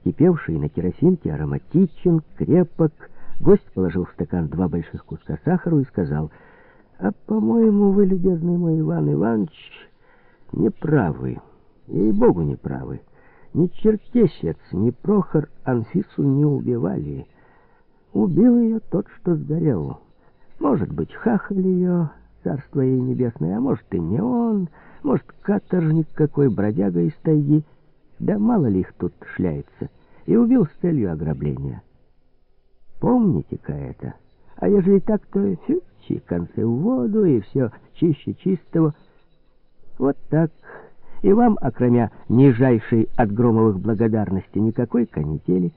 Вскипевший на керосинке ароматичен, крепок. Гость положил в стакан два больших куска сахара и сказал, «А, по-моему, вы, любезный мой Иван Иванович, не правы, ей-богу, не правы. Ни Черкесец, ни Прохор Анфису не убивали. Убил ее тот, что сгорел. Может быть, хахаль ее, царство ей небесное, а может и не он, может, каторжник какой, бродяга из тайги. Да мало ли их тут шляется. И убил с целью ограбления. Помните-ка это. А ежели так, то фьючи, концы в воду, и все чище чистого. Вот так. И вам, окромя нижайшей от Громовых благодарности, никакой канители.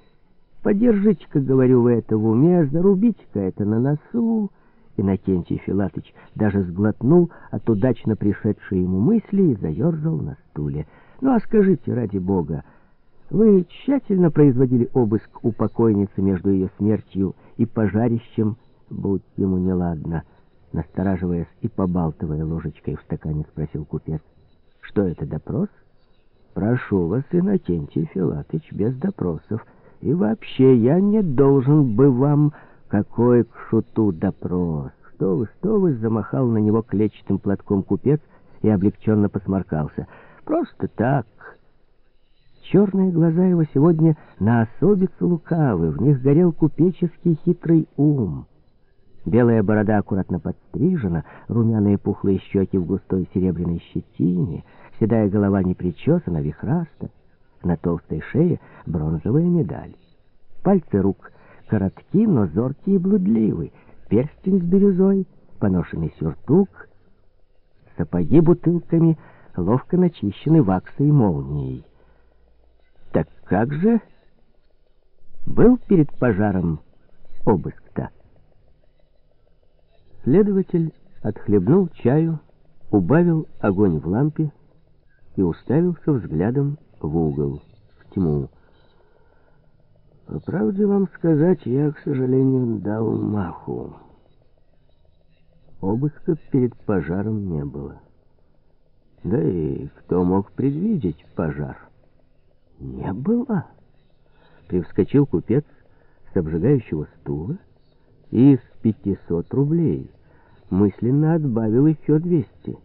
Подержите-ка, говорю, вы это в уме, зарубите-ка это на носу. Иннокентий Филатыч даже сглотнул от удачно пришедшей ему мысли и заерзал на стуле. «Ну а скажите, ради бога, вы тщательно производили обыск у покойницы между ее смертью и пожарищем, будь ему неладно?» Настораживаясь и побалтывая ложечкой в стакане, спросил купец. «Что это, допрос?» «Прошу вас, Иннокентий Филатыч, без допросов. И вообще, я не должен бы вам...» Какой к шуту допрос! Что вы, что вы, замахал на него клетчатым платком купец и облегченно посморкался. Просто так. Черные глаза его сегодня на особицу лукавы, в них горел купеческий хитрый ум. Белая борода аккуратно подстрижена, румяные пухлые щеки в густой серебряной щетине, седая голова не причесана, вихраста, на толстой шее бронзовая медаль. Пальцы рук коротки, но зоркие и блудливы, перстень с бирюзой, поношенный сюртук, сапоги бутылками, ловко начищены ваксой и молнией. Так как же был перед пожаром обыск-то? Следователь отхлебнул чаю, убавил огонь в лампе и уставился взглядом в угол, в тьму. По правде вам сказать, я, к сожалению, дал маху. Обыска перед пожаром не было. Да и кто мог предвидеть пожар? Не было. Привскочил купец с обжигающего стула и с пятисот рублей мысленно отбавил еще двести.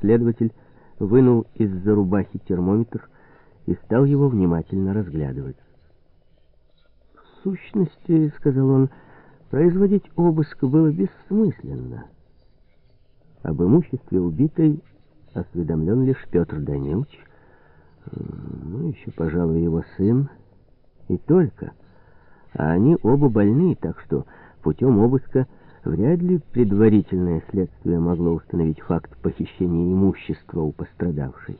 Следователь вынул из-за рубахи термометр и стал его внимательно разглядывать сущности, — сказал он, — производить обыск было бессмысленно. Об имуществе убитой осведомлен лишь Петр Данилович, ну, еще, пожалуй, его сын, и только. А они оба больны, так что путем обыска вряд ли предварительное следствие могло установить факт похищения имущества у пострадавшей.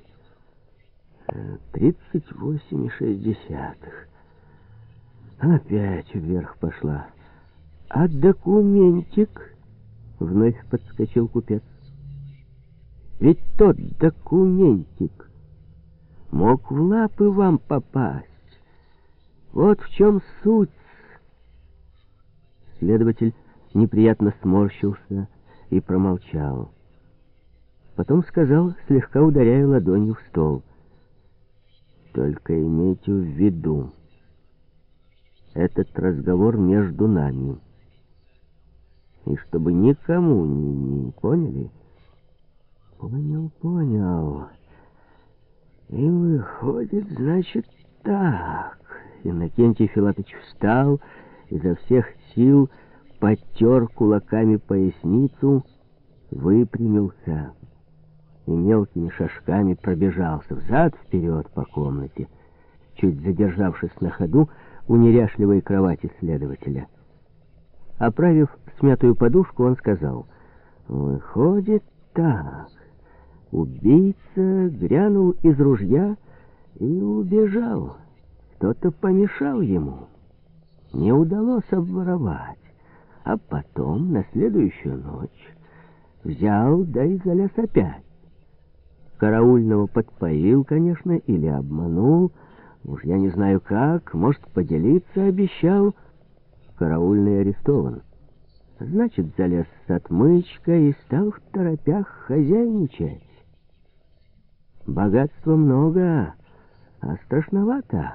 38,6. Опять вверх пошла. А документик? Вновь подскочил купец. Ведь тот документик мог в лапы вам попасть. Вот в чем суть. Следователь неприятно сморщился и промолчал. Потом сказал, слегка ударяя ладонью в стол. «Только имейте в виду, этот разговор между нами. И чтобы никому не, не поняли... Понял, понял. И выходит, значит, так. Иннокентий Филатович встал, изо всех сил потер кулаками поясницу, выпрямился и мелкими шажками пробежался взад-вперед по комнате. Чуть задержавшись на ходу, у неряшливой кровати следователя. Оправив смятую подушку, он сказал, «Выходит так. Убийца грянул из ружья и убежал. Кто-то помешал ему. Не удалось обворовать. А потом, на следующую ночь, взял, да и залез опять. Караульного подпоил, конечно, или обманул, Уж я не знаю как, может, поделиться обещал. Караульный арестован. Значит, залез с отмычкой и стал в торопях хозяйничать. Богатства много, А страшновато.